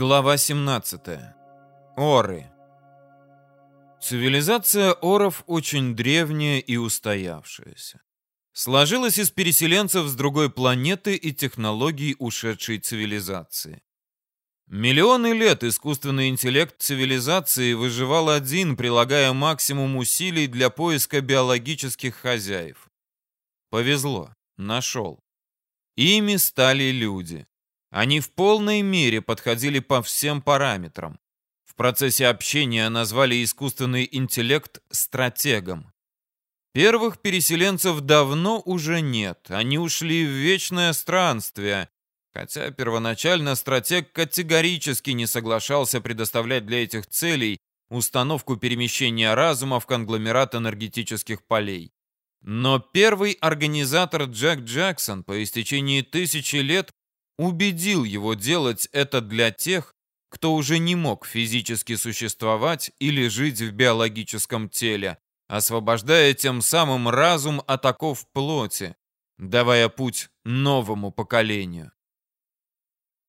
Глава 17. Оры. Цивилизация оров очень древняя и устоявшаяся. Сложилась из переселенцев с другой планеты и технологий ушедшей цивилизации. Миллионы лет искусственный интеллект цивилизации выживал один, прилагая максимум усилий для поиска биологических хозяев. Повезло, нашел. Ими стали люди. Они в полной мере подходили по всем параметрам. В процессе общения назвали искусственный интеллект стратегом. Первых переселенцев давно уже нет, они ушли в вечное странствие, хотя первоначально стратег категорически не соглашался предоставлять для этих целей установку перемещения разума в конгломерат энергетических полей. Но первый организатор Джек Джексон по истечении тысячи лет убедил его делать это для тех, кто уже не мог физически существовать или жить в биологическом теле, освобождая тем самым разум от оков плоти, давая путь новому поколению.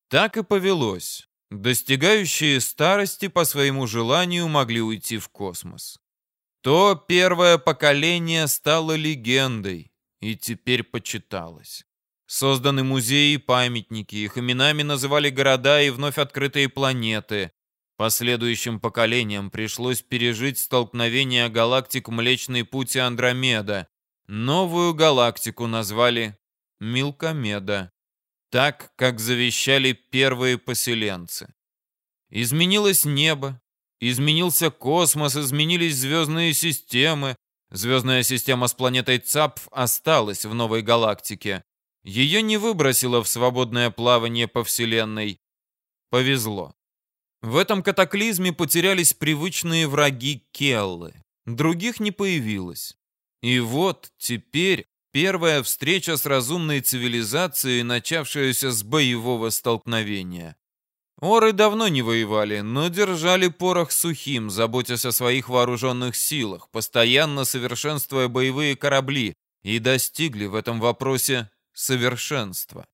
Так и повелось. Достигающие старости по своему желанию могли уйти в космос. То первое поколение стало легендой и теперь почиталось. Созданы музеи и памятники, их именами называли города и вновь открытые планеты. Последующим поколениям пришлось пережить столкновение галактик Млечный Путь и Андромеда. Новую галактику назвали Милкомеда, так, как завещали первые поселенцы. Изменилось небо, изменился космос, изменились звездные системы. Звездная система с планетой Цапф осталась в новой галактике. Ее не выбросило в свободное плавание по Вселенной. Повезло. В этом катаклизме потерялись привычные враги Келлы. Других не появилось. И вот теперь первая встреча с разумной цивилизацией, начавшаяся с боевого столкновения. Оры давно не воевали, но держали порох сухим, заботясь о своих вооруженных силах, постоянно совершенствуя боевые корабли, и достигли в этом вопросе совершенства.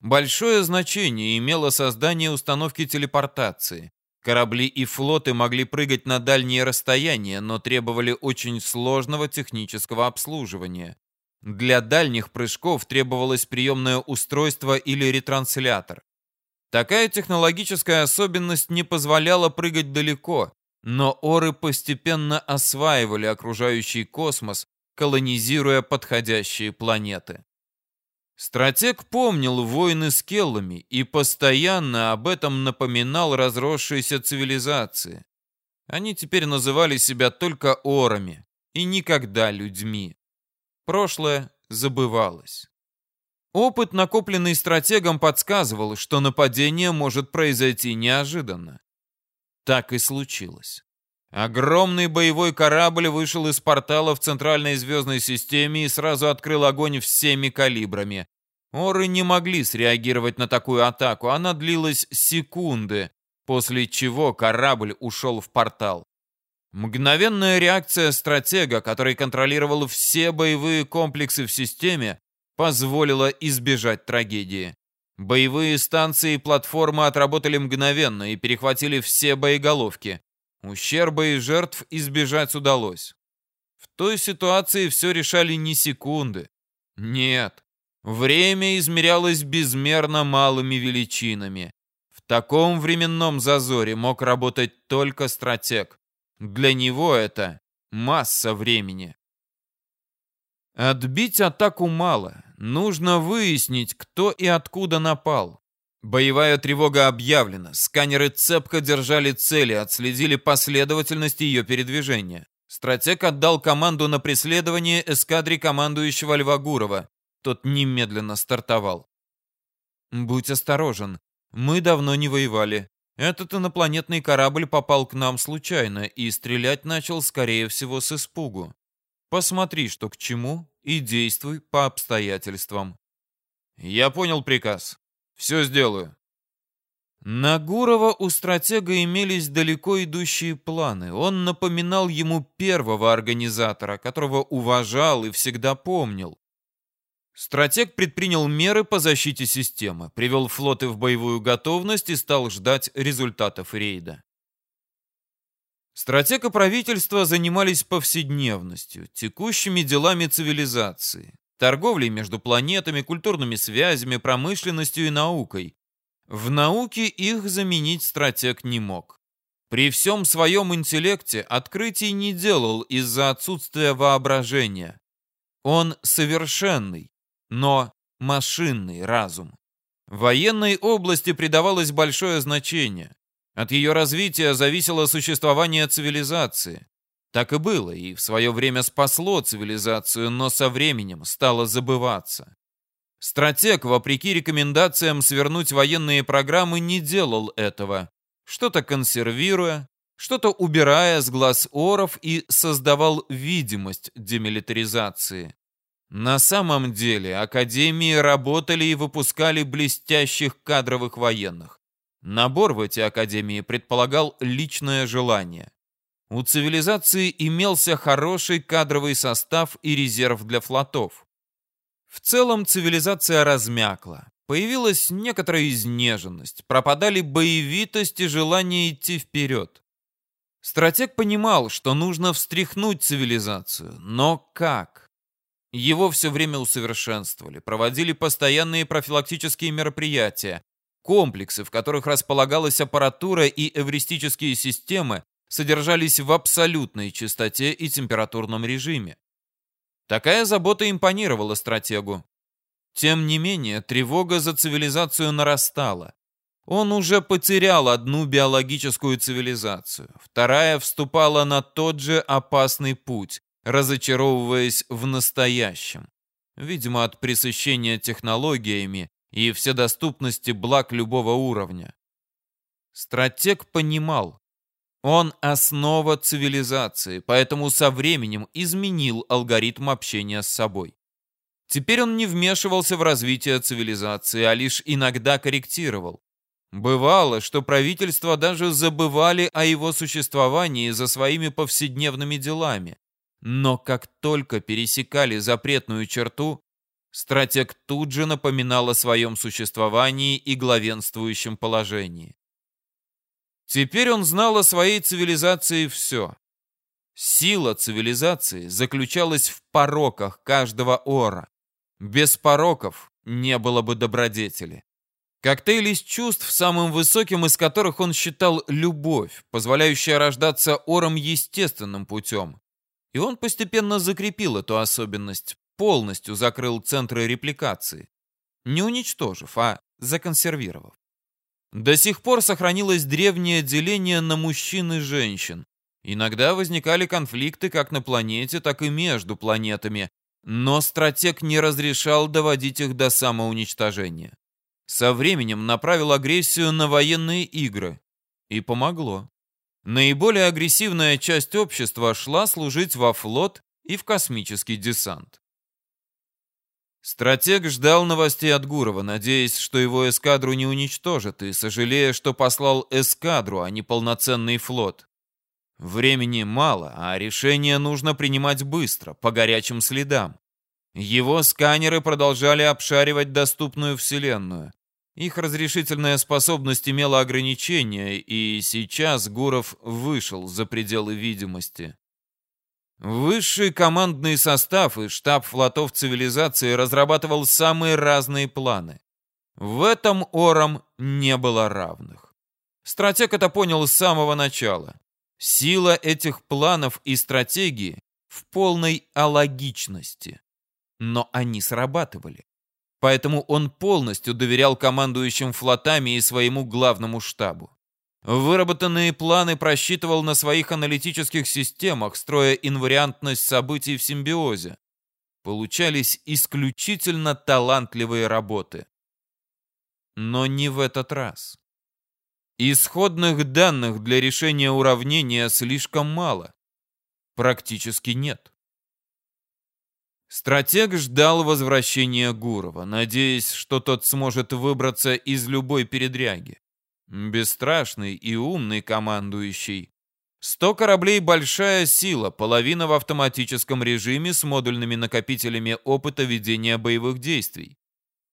Большое значение имело создание установки телепортации. Корабли и флоты могли прыгать на дальние расстояния, но требовали очень сложного технического обслуживания. Для дальних прыжков требовалось приемное устройство или ретранслятор. Такая технологическая особенность не позволяла прыгать далеко, но оры постепенно осваивали окружающий космос, колонизируя подходящие планеты. Стратег помнил войны с келлами и постоянно об этом напоминал разросшейся цивилизации. Они теперь называли себя только орами и никогда людьми. Прошлое забывалось. Опыт, накопленный стратегом, подсказывал, что нападение может произойти неожиданно. Так и случилось. Огромный боевой корабль вышел из портала в центральной звездной системе и сразу открыл огонь всеми калибрами. Оры не могли среагировать на такую атаку, она длилась секунды, после чего корабль ушел в портал. Мгновенная реакция стратега, который контролировал все боевые комплексы в системе, позволила избежать трагедии. Боевые станции и платформы отработали мгновенно и перехватили все боеголовки. Ущерба и жертв избежать удалось. В той ситуации все решали не секунды. Нет. Время измерялось безмерно малыми величинами. В таком временном зазоре мог работать только стратег. Для него это масса времени. Отбить атаку мало. Нужно выяснить, кто и откуда напал. Боевая тревога объявлена. Сканеры цепко держали цели, отследили последовательность ее передвижения. Стратег отдал команду на преследование эскадре командующего Льва Гурова. Тот немедленно стартовал. «Будь осторожен. Мы давно не воевали. Этот инопланетный корабль попал к нам случайно и стрелять начал, скорее всего, с испугу. Посмотри, что к чему, и действуй по обстоятельствам». «Я понял приказ. Все сделаю. На Гурова у стратега имелись далеко идущие планы. Он напоминал ему первого организатора, которого уважал и всегда помнил. Стратег предпринял меры по защите системы, привел флоты в боевую готовность и стал ждать результатов рейда. Стратег и правительство занимались повседневностью, текущими делами цивилизации, торговлей между планетами, культурными связями, промышленностью и наукой. В науке их заменить стратег не мог. При всем своем интеллекте открытий не делал из-за отсутствия воображения. Он совершенный, но машинный разум. Военной области придавалось большое значение. От ее развития зависело существование цивилизации. Так и было, и в свое время спасло цивилизацию, но со временем стало забываться. Стратег, вопреки рекомендациям свернуть военные программы, не делал этого, что-то консервируя, что-то убирая с глаз оров и создавал видимость демилитаризации. На самом деле академии работали и выпускали блестящих кадровых военных. Набор в эти академии предполагал личное желание. У цивилизации имелся хороший кадровый состав и резерв для флотов. В целом цивилизация размякла. Появилась некоторая изнеженность, пропадали боевитость и желание идти вперед. Стратег понимал, что нужно встряхнуть цивилизацию, но как? Его все время усовершенствовали, проводили постоянные профилактические мероприятия, комплексы, в которых располагалась аппаратура и эвристические системы, содержались в абсолютной чистоте и температурном режиме. Такая забота импонировала стратегу. Тем не менее, тревога за цивилизацию нарастала. Он уже потерял одну биологическую цивилизацию, вторая вступала на тот же опасный путь, разочаровываясь в настоящем. Видимо, от пресыщения технологиями и вседоступности благ любого уровня. Стратег понимал, он основа цивилизации, поэтому со временем изменил алгоритм общения с собой. Теперь он не вмешивался в развитие цивилизации, а лишь иногда корректировал. Бывало, что правительства даже забывали о его существовании за своими повседневными делами. Но как только пересекали запретную черту, стратег тут же напоминал о своем существовании и главенствующем положении. Теперь он знал о своей цивилизации все. Сила цивилизации заключалась в пороках каждого ора. Без пороков не было бы добродетели. Коктейль из чувств, самым высоким из которых он считал любовь, позволяющая рождаться ором естественным путем. И он постепенно закрепил эту особенность, полностью закрыл центры репликации. Не уничтожив, а законсервировав. До сих пор сохранилось древнее деление на мужчин и женщин. Иногда возникали конфликты как на планете, так и между планетами, но стратег не разрешал доводить их до самоуничтожения. Со временем направил агрессию на военные игры. И помогло. Наиболее агрессивная часть общества шла служить во флот и в космический десант. Стратег ждал новостей от Гурова, надеясь, что его эскадру не уничтожат, и сожалея, что послал эскадру, а не полноценный флот. Времени мало, а решение нужно принимать быстро, по горячим следам. Его сканеры продолжали обшаривать доступную Вселенную. Их разрешительная способность имела ограничения, и сейчас Гуров вышел за пределы видимости. Высший командный состав и штаб флотов цивилизации разрабатывал самые разные планы. В этом Орам не было равных. Стратег это понял с самого начала. Сила этих планов и стратегии в полной алогичности. Но они срабатывали поэтому он полностью доверял командующим флотами и своему главному штабу. Выработанные планы просчитывал на своих аналитических системах, строя инвариантность событий в симбиозе. Получались исключительно талантливые работы. Но не в этот раз. Исходных данных для решения уравнения слишком мало. Практически нет. Стратег ждал возвращения Гурова, надеясь, что тот сможет выбраться из любой передряги. Бесстрашный и умный командующий. 100 кораблей – большая сила, половина в автоматическом режиме с модульными накопителями опыта ведения боевых действий.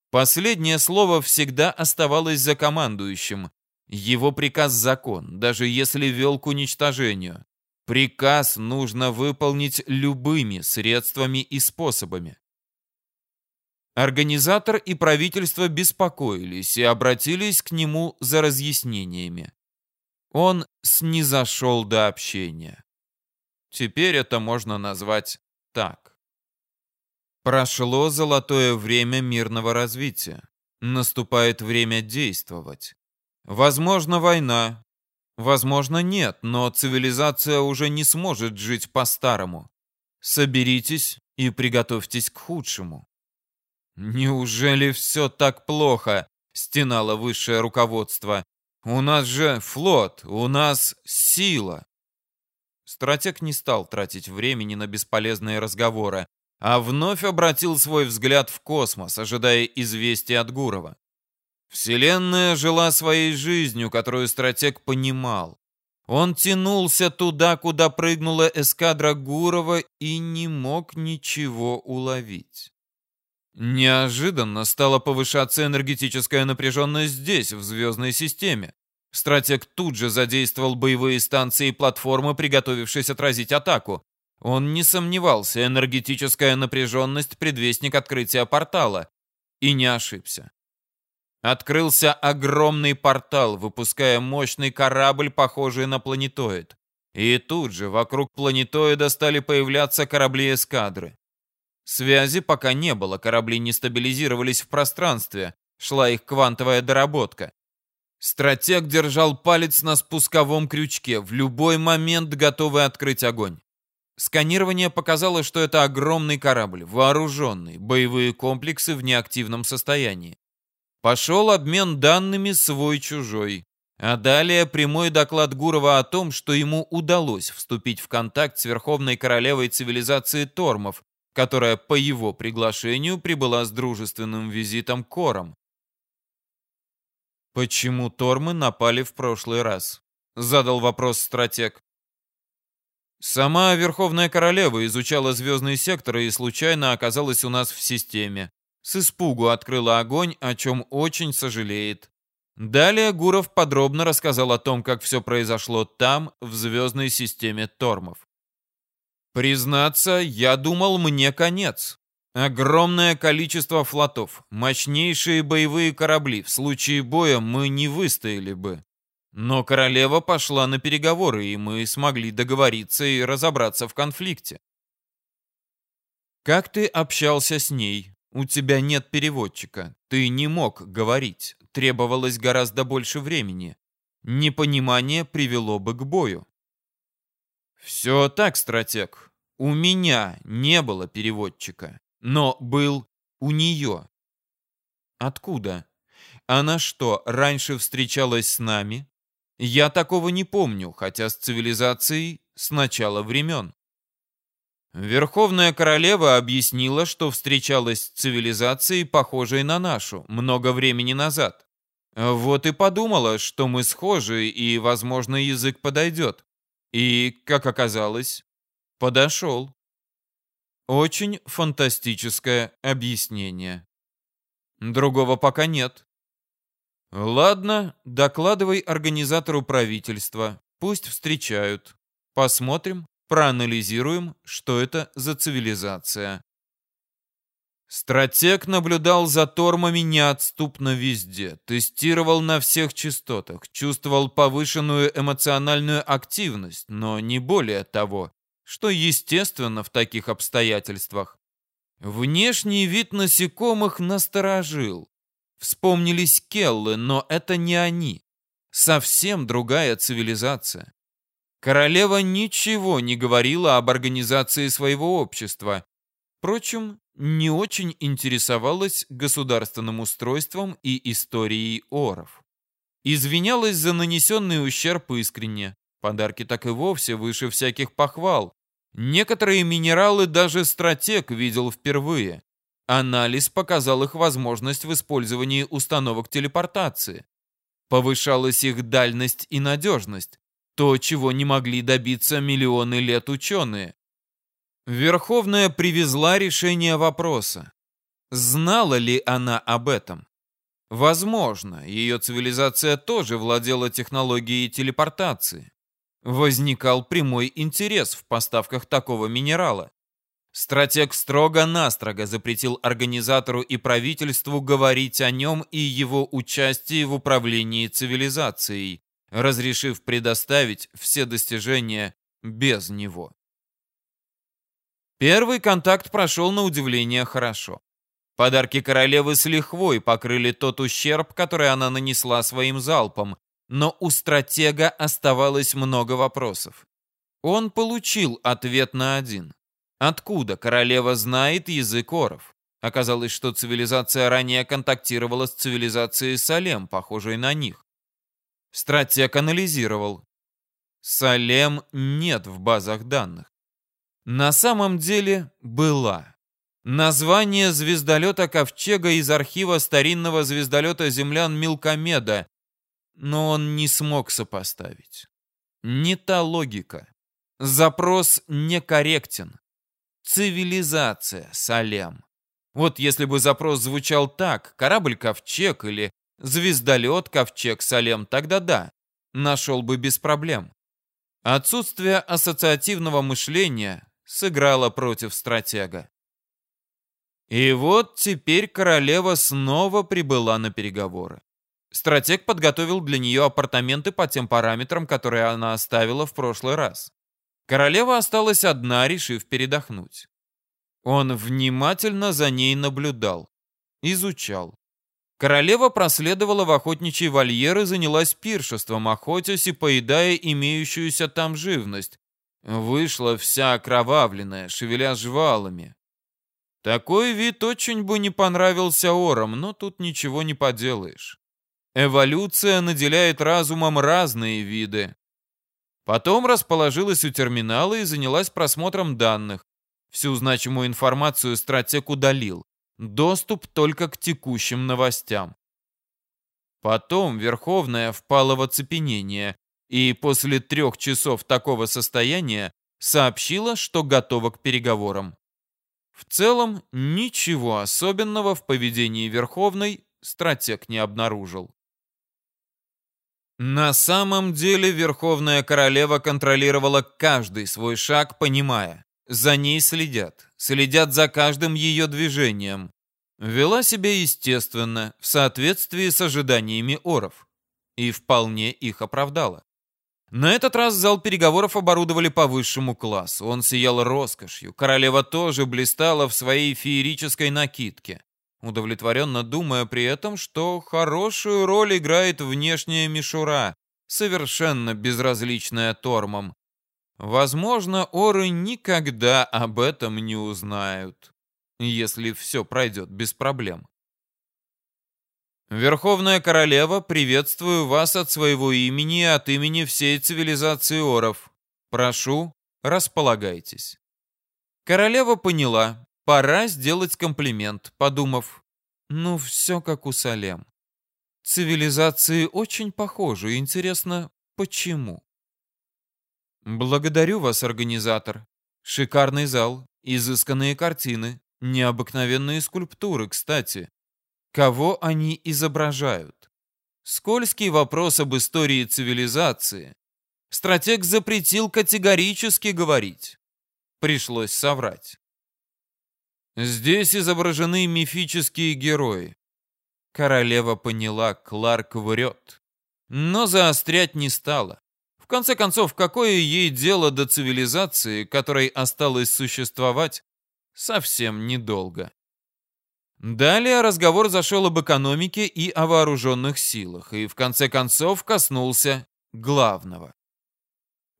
Последнее слово всегда оставалось за командующим. Его приказ – закон, даже если вел к уничтожению. Приказ нужно выполнить любыми средствами и способами. Организатор и правительство беспокоились и обратились к нему за разъяснениями. Он снизошел до общения. Теперь это можно назвать так. Прошло золотое время мирного развития. Наступает время действовать. Возможно, война. Возможно, нет, но цивилизация уже не сможет жить по-старому. Соберитесь и приготовьтесь к худшему. «Неужели все так плохо?» — стенало высшее руководство. У нас же флот, у нас сила. Стратег не стал тратить времени на бесполезные разговоры, а вновь обратил свой взгляд в космос, ожидая известия от Гурова. Вселенная жила своей жизнью, которую стратег понимал. Он тянулся туда, куда прыгнула эскадра Гурова и не мог ничего уловить. Неожиданно стала повышаться энергетическая напряженность здесь, в звездной системе. Стратег тут же задействовал боевые станции и платформы, приготовившись отразить атаку. Он не сомневался, энергетическая напряженность – предвестник открытия портала. И не ошибся. Открылся огромный портал, выпуская мощный корабль, похожий на планетоид. И тут же вокруг планетоида стали появляться корабли эскадры. Связи пока не было, корабли не стабилизировались в пространстве, шла их квантовая доработка. Стратег держал палец на спусковом крючке, в любой момент готовый открыть огонь. Сканирование показало, что это огромный корабль, вооруженный, боевые комплексы в неактивном состоянии. Пошел обмен данными свой-чужой. А далее прямой доклад Гурова о том, что ему удалось вступить в контакт с верховной королевой цивилизации Тормов, которая по его приглашению прибыла с дружественным визитом к Орам. «Почему Тормы напали в прошлый раз?» — задал вопрос стратег. «Сама Верховная Королева изучала звездные секторы и случайно оказалась у нас в системе. С испугу открыла огонь, о чем очень сожалеет. Далее Гуров подробно рассказал о том, как все произошло там, в звездной системе Тормов. Признаться, я думал, мне конец. Огромное количество флотов, мощнейшие боевые корабли. В случае боя мы не выстояли бы. Но королева пошла на переговоры, и мы смогли договориться и разобраться в конфликте. Как ты общался с ней? У тебя нет переводчика. Ты не мог говорить. Требовалось гораздо больше времени. Непонимание привело бы к бою. Все так, стратег. У меня не было переводчика, но был у нее. Откуда? Она что, раньше встречалась с нами? Я такого не помню, хотя с цивилизацией с начала времен. Верховная королева объяснила, что встречалась с цивилизацией, похожей на нашу, много времени назад. Вот и подумала, что мы схожи и, возможно, язык подойдет. И, как оказалось, подошел. Очень фантастическое объяснение. Другого пока нет. Ладно, докладывай организатору правительства. Пусть встречают. Посмотрим, проанализируем, что это за цивилизация. Стратег наблюдал за тормами неотступно везде, тестировал на всех частотах, чувствовал повышенную эмоциональную активность, но не более того, что естественно в таких обстоятельствах. Внешний вид насекомых насторожил. Вспомнились келлы, но это не они. Совсем другая цивилизация. Королева ничего не говорила об организации своего общества. Впрочем, не очень интересовалась государственным устройством и историей оров. Извинялась за нанесенный ущерб искренне. Подарки так и вовсе выше всяких похвал. Некоторые минералы даже стратег видел впервые. Анализ показал их возможность в использовании установок телепортации. Повышалась их дальность и надежность. То, чего не могли добиться миллионы лет ученые. Верховная привезла решение вопроса. Знала ли она об этом? Возможно, ее цивилизация тоже владела технологией телепортации. Возникал прямой интерес в поставках такого минерала. Стратег строго-настрого запретил организатору и правительству говорить о нем и его участии в управлении цивилизацией, разрешив предоставить все достижения без него. Первый контакт прошел на удивление хорошо. Подарки королевы с лихвой покрыли тот ущерб, который она нанесла своим залпом, но у стратега оставалось много вопросов. Он получил ответ на один. Откуда королева знает язык оров? Оказалось, что цивилизация ранее контактировала с цивилизацией Салем, похожей на них. Стратег анализировал. Салем нет в базах данных. На самом деле была. Название звездолета Ковчега из архива старинного звездолета землян Милкомеда, но он не смог сопоставить. Не та логика. Запрос некорректен. Цивилизация, Салем. Вот если бы запрос звучал так, корабль-ковчег или звездолет-ковчег Салем, тогда да, нашел бы без проблем. Отсутствие ассоциативного мышления сыграло против стратега. И вот теперь королева снова прибыла на переговоры. Стратег подготовил для нее апартаменты по тем параметрам, которые она оставила в прошлый раз. Королева осталась одна, решив передохнуть. Он внимательно за ней наблюдал, изучал. Королева проследовала в охотничий вольер и занялась пиршеством, охотясь и поедая имеющуюся там живность. Вышла вся окровавленная, шевеля жвалами. Такой вид очень бы не понравился орам, но тут ничего не поделаешь. Эволюция наделяет разумом разные виды. Потом расположилась у терминала и занялась просмотром данных. Всю значимую информацию стратег удалил. Доступ только к текущим новостям. Потом Верховная впала в оцепенение и после трех часов такого состояния сообщила, что готова к переговорам. В целом, ничего особенного в поведении Верховной стратег не обнаружил. На самом деле Верховная Королева контролировала каждый свой шаг, понимая, за ней следят, следят за каждым ее движением. Вела себя естественно, в соответствии с ожиданиями оров. И вполне их оправдала. На этот раз зал переговоров оборудовали по высшему классу. Он сиял роскошью. Королева тоже блистала в своей феерической накидке удовлетворенно думая при этом, что хорошую роль играет внешняя мишура, совершенно безразличная Тормом. Возможно, Оры никогда об этом не узнают, если все пройдет без проблем. Верховная Королева, приветствую вас от своего имени и от имени всей цивилизации Оров. Прошу, располагайтесь. Королева поняла, Пора сделать комплимент, подумав, ну все как у Салем. Цивилизации очень похожи, интересно, почему? Благодарю вас, организатор. Шикарный зал, изысканные картины, необыкновенные скульптуры, кстати. Кого они изображают? Скользкий вопрос об истории цивилизации. Стратег запретил категорически говорить. Пришлось соврать. Здесь изображены мифические герои. Королева поняла, Кларк врет. Но заострять не стала. В конце концов, какое ей дело до цивилизации, которой осталось существовать совсем недолго? Далее разговор зашел об экономике и о вооруженных силах, и в конце концов коснулся главного.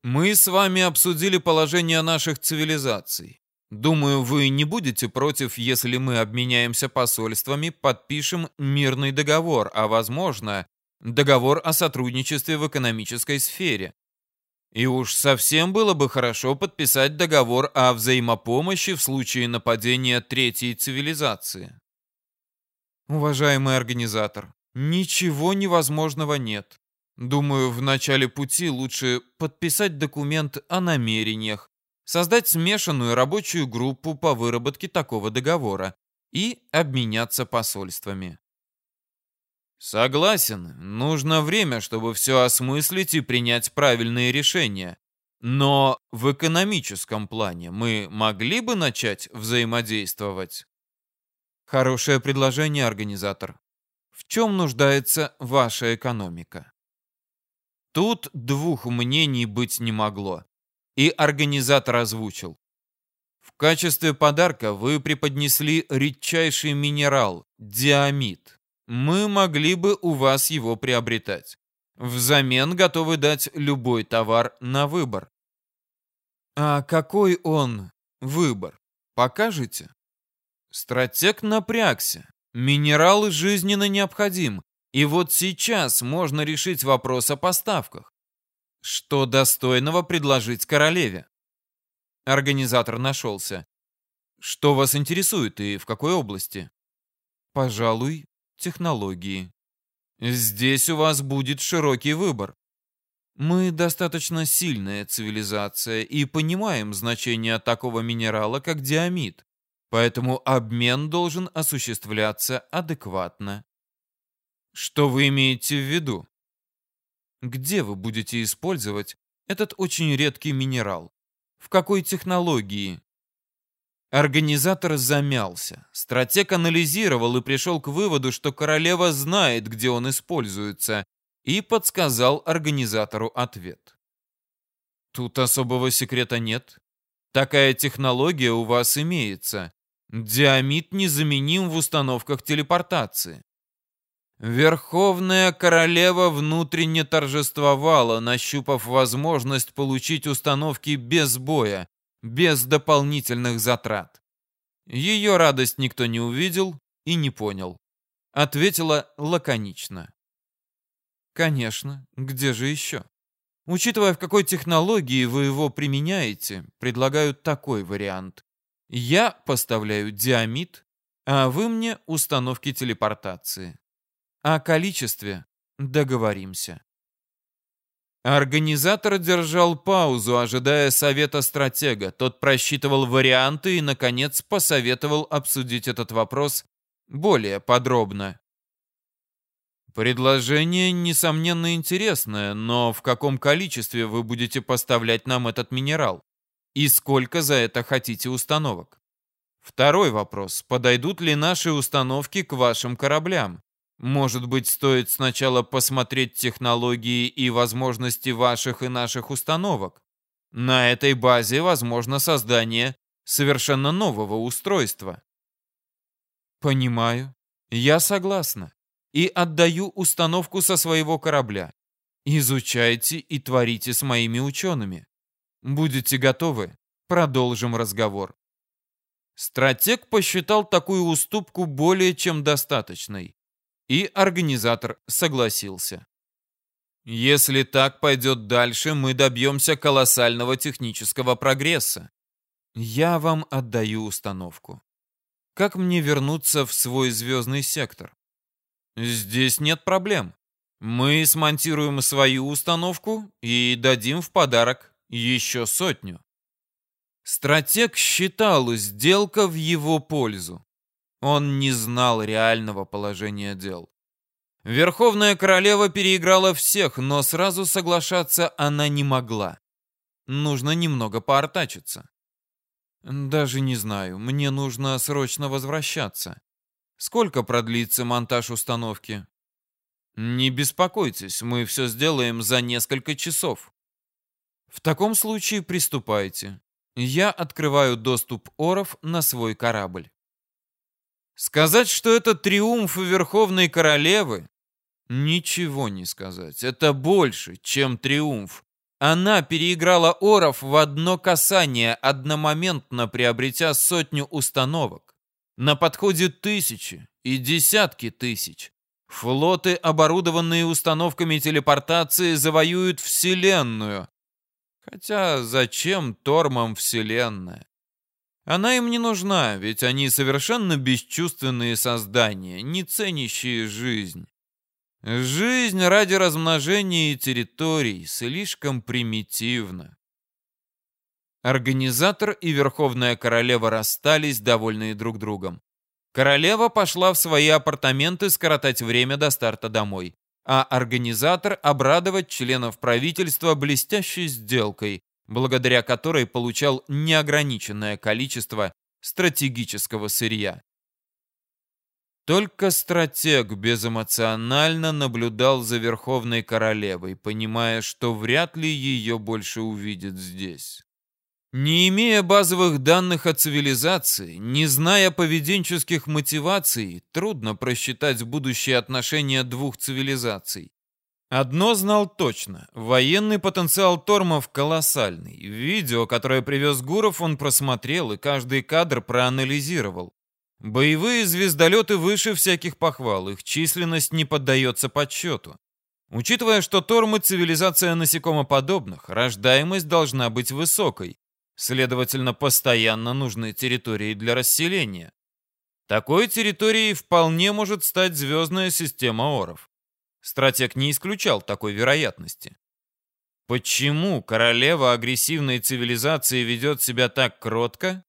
Мы с вами обсудили положение наших цивилизаций. Думаю, вы не будете против, если мы обменяемся посольствами, подпишем мирный договор, а, возможно, договор о сотрудничестве в экономической сфере. И уж совсем было бы хорошо подписать договор о взаимопомощи в случае нападения третьей цивилизации. Уважаемый организатор, ничего невозможного нет. Думаю, в начале пути лучше подписать документ о намерениях, создать смешанную рабочую группу по выработке такого договора и обменяться посольствами. Согласен, нужно время, чтобы все осмыслить и принять правильные решения. Но в экономическом плане мы могли бы начать взаимодействовать? Хорошее предложение, организатор. В чем нуждается ваша экономика? Тут двух мнений быть не могло. И организатор озвучил. В качестве подарка вы преподнесли редчайший минерал – диамид. Мы могли бы у вас его приобретать. Взамен готовы дать любой товар на выбор. А какой он выбор? Покажете? Стратег напрягся. Минерал жизненно необходим. И вот сейчас можно решить вопрос о поставках. Что достойного предложить королеве? Организатор нашелся. Что вас интересует и в какой области? Пожалуй, технологии. Здесь у вас будет широкий выбор. Мы достаточно сильная цивилизация и понимаем значение такого минерала, как диамид, поэтому обмен должен осуществляться адекватно. Что вы имеете в виду? Где вы будете использовать этот очень редкий минерал? В какой технологии? Организатор замялся. Стратег анализировал и пришел к выводу, что королева знает, где он используется, и подсказал организатору ответ. Тут особого секрета нет. Такая технология у вас имеется. Диамид незаменим в установках телепортации. Верховная королева внутренне торжествовала, нащупав возможность получить установки без боя, без дополнительных затрат. Ее радость никто не увидел и не понял. Ответила лаконично. Конечно, где же еще? Учитывая, в какой технологии вы его применяете, предлагаю такой вариант. Я поставляю диамид, а вы мне установки телепортации. О количестве договоримся. Организатор держал паузу, ожидая совета стратега. Тот просчитывал варианты и, наконец, посоветовал обсудить этот вопрос более подробно. Предложение, несомненно, интересное, но в каком количестве вы будете поставлять нам этот минерал? И сколько за это хотите установок? Второй вопрос. Подойдут ли наши установки к вашим кораблям? Может быть, стоит сначала посмотреть технологии и возможности ваших и наших установок? На этой базе возможно создание совершенно нового устройства. Понимаю. Я согласна и отдаю установку со своего корабля. Изучайте и творите с моими учеными. Будете готовы? Продолжим разговор. Стратег посчитал такую уступку более чем достаточной, и организатор согласился. Если так пойдет дальше, мы добьемся колоссального технического прогресса. Я вам отдаю установку. Как мне вернуться в свой звездный сектор? Здесь нет проблем. Мы смонтируем свою установку и дадим в подарок еще сотню. Стратег считал сделка в его пользу. Он не знал реального положения дел. Верховная королева переиграла всех, но сразу соглашаться она не могла. Нужно немного поортачиться. Даже не знаю, мне нужно срочно возвращаться. Сколько продлится монтаж установки? Не беспокойтесь, мы все сделаем за несколько часов. В таком случае приступайте. Я открываю доступ Оров на свой корабль. Сказать, что это триумф Верховной Королевы? Ничего не сказать. Это больше, чем триумф. Она переиграла Оров в одно касание, одномоментно приобретя сотню установок. На подходе тысячи и десятки тысяч. Флоты, оборудованные установками телепортации, завоюют Вселенную. Хотя зачем Тормам Вселенная? Она им не нужна, ведь они совершенно бесчувственные создания, не ценящие жизнь. Жизнь ради размножения территорий слишком примитивна. Организатор и Верховная Королева расстались, довольные друг другом. Королева пошла в свои апартаменты скоротать время до старта домой, а организатор обрадовать членов правительства блестящей сделкой, благодаря которой получал неограниченное количество стратегического сырья. Только стратег безэмоционально наблюдал за Верховной Королевой, понимая, что вряд ли ее больше увидит здесь. Не имея базовых данных о цивилизации, не зная поведенческих мотиваций, трудно просчитать будущие отношения двух цивилизаций. Одно знал точно. Военный потенциал Тормов колоссальный. Видео, которое привез Гуров, он просмотрел и каждый кадр проанализировал. Боевые звездолеты выше всяких похвал, их численность не поддается подсчету. Учитывая, что Тормы — цивилизация насекомоподобных, рождаемость должна быть высокой. Следовательно, постоянно нужны территории для расселения. Такой территорией вполне может стать звездная система Оров. Стратег не исключал такой вероятности. Почему королева агрессивной цивилизации ведет себя так кротко,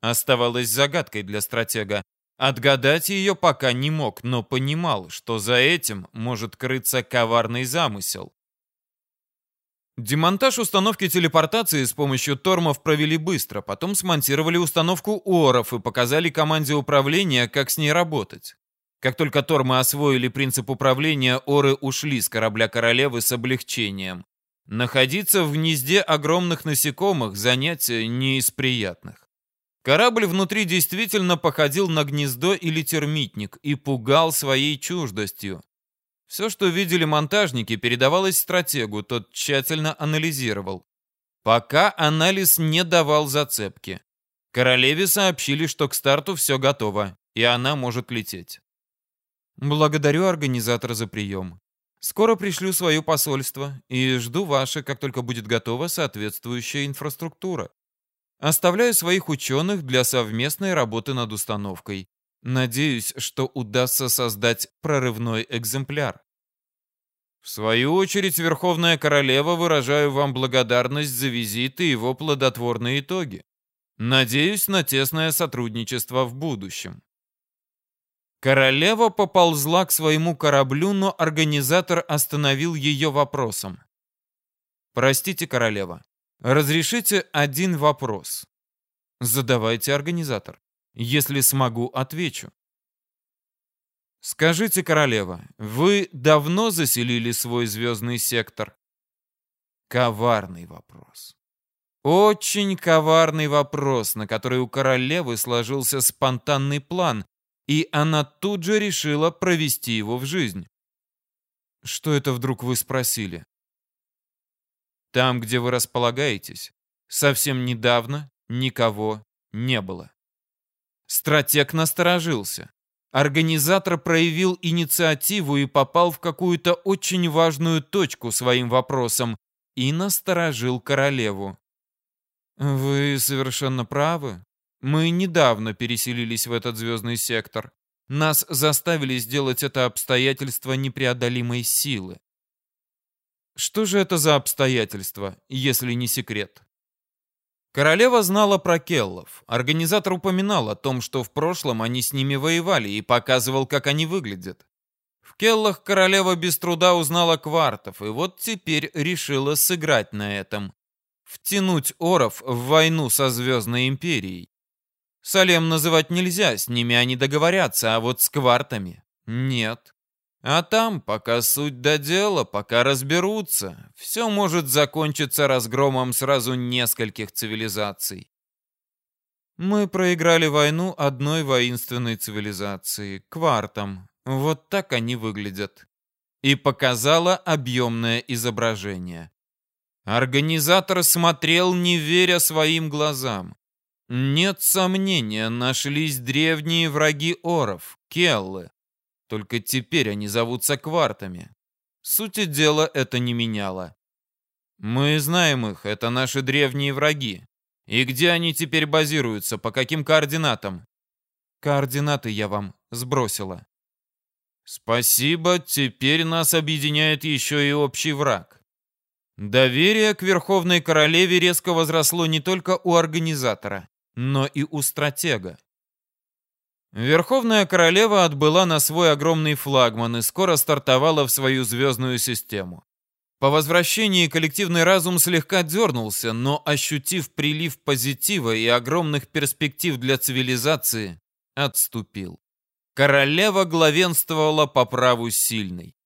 оставалось загадкой для стратега. Отгадать ее пока не мог, но понимал, что за этим может крыться коварный замысел. Демонтаж установки телепортации с помощью тормов провели быстро, потом смонтировали установку ОРов и показали команде управления, как с ней работать. Как только тормы освоили принцип управления, Оры ушли с корабля королевы с облегчением. Находиться в гнезде огромных насекомых – занятие не из приятных. Корабль внутри действительно походил на гнездо или термитник и пугал своей чуждостью. Все, что видели монтажники, передавалось стратегу, тот тщательно анализировал. Пока анализ не давал зацепки. Королеве сообщили, что к старту все готово, и она может лететь. Благодарю организатора за прием. Скоро пришлю свое посольство и жду ваше, как только будет готова соответствующая инфраструктура. Оставляю своих ученых для совместной работы над установкой. Надеюсь, что удастся создать прорывной экземпляр. В свою очередь, Верховная Королева, выражаю вам благодарность за визит и его плодотворные итоги. Надеюсь на тесное сотрудничество в будущем. Королева поползла к своему кораблю, но организатор остановил ее вопросом. «Простите, королева, разрешите один вопрос?» «Задавайте, организатор. Если смогу, отвечу». «Скажите, королева, вы давно заселили свой звездный сектор?» Коварный вопрос. Очень коварный вопрос, на который у королевы сложился спонтанный план, и она тут же решила провести его в жизнь. Что это вдруг вы спросили? Там, где вы располагаетесь, совсем недавно никого не было. Стратег насторожился. Организатор проявил инициативу и попал в какую-то очень важную точку своим вопросом и насторожил королеву. «Вы совершенно правы. Мы недавно переселились в этот звездный сектор. Нас заставили сделать это обстоятельство непреодолимой силы. Что же это за обстоятельства, если не секрет? Королева знала про келлов. Организатор упоминал о том, что в прошлом они с ними воевали и показывал, как они выглядят. В келлах королева без труда узнала квартов, и вот теперь решила сыграть на этом. Втянуть оров в войну со Звездной Империей. Салем называть нельзя, с ними они договорятся, а вот с квартами нет. А там, пока суть до дела, пока разберутся, все может закончиться разгромом сразу нескольких цивилизаций. Мы проиграли войну одной воинственной цивилизации, квартам. Вот так они выглядят. И показала объемное изображение. Организатор смотрел, не веря своим глазам. Нет сомнения, нашлись древние враги оров, келлы. Только теперь они зовутся квартами. Сути дела это не меняло. Мы знаем их, это наши древние враги. И где они теперь базируются, по каким координатам? Координаты я вам сбросила. Спасибо, теперь нас объединяет еще и общий враг. Доверие к Верховной Королеве резко возросло не только у организатора, но и у стратега. Верховная Королева отбыла на свой огромный флагман и скоро стартовала в свою звездную систему. По возвращении коллективный разум слегка дернулся, но, ощутив прилив позитива и огромных перспектив для цивилизации, отступил. Королева главенствовала по праву сильной.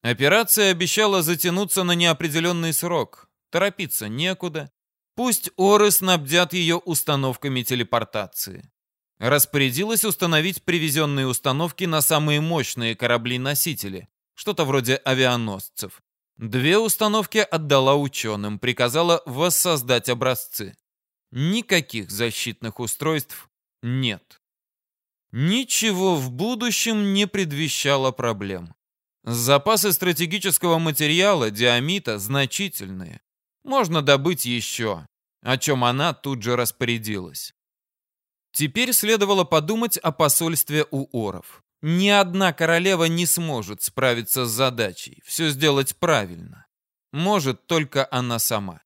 Операция обещала затянуться на неопределенный срок. Торопиться некуда. Пусть Оры снабдят ее установками телепортации. Распорядилась установить привезенные установки на самые мощные корабли-носители, что-то вроде авианосцев. Две установки отдала ученым, приказала воссоздать образцы. Никаких защитных устройств нет. Ничего в будущем не предвещало проблем. Запасы стратегического материала, диамита, значительные. Можно добыть еще, о чем она тут же распорядилась. Теперь следовало подумать о посольстве у Оров. Ни одна королева не сможет справиться с задачей, все сделать правильно. Может только она сама.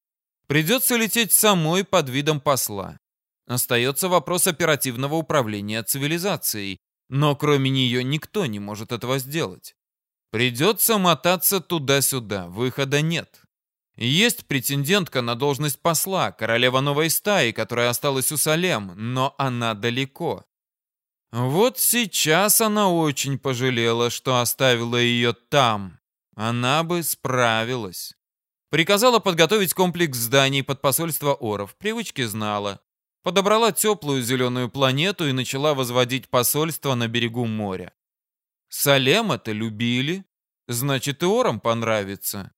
Придется лететь самой под видом посла. Остается вопрос оперативного управления цивилизацией, но кроме нее никто не может этого сделать. Придется мотаться туда-сюда, выхода нет. Есть претендентка на должность посла, королева новой стаи, которая осталась у Салем, но она далеко. Вот сейчас она очень пожалела, что оставила ее там. Она бы справилась. Приказала подготовить комплекс зданий под посольство Оров. Привычки знала. Подобрала теплую зеленую планету и начала возводить посольство на берегу моря. Салема-то любили, значит и Орам понравится.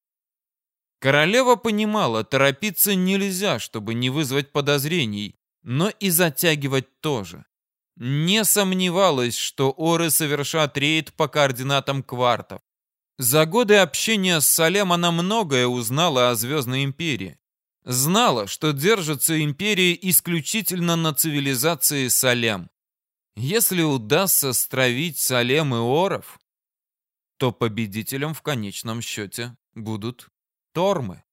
Королева понимала, торопиться нельзя, чтобы не вызвать подозрений, но и затягивать тоже. Не сомневалась, что Оры совершат рейд по координатам квартов. За годы общения с Салем она многое узнала о Звездной Империи. Знала, что держится Империя исключительно на цивилизации Салем. Если удастся стравить Салем и Оров, то победителем в конечном счете будут Тормы.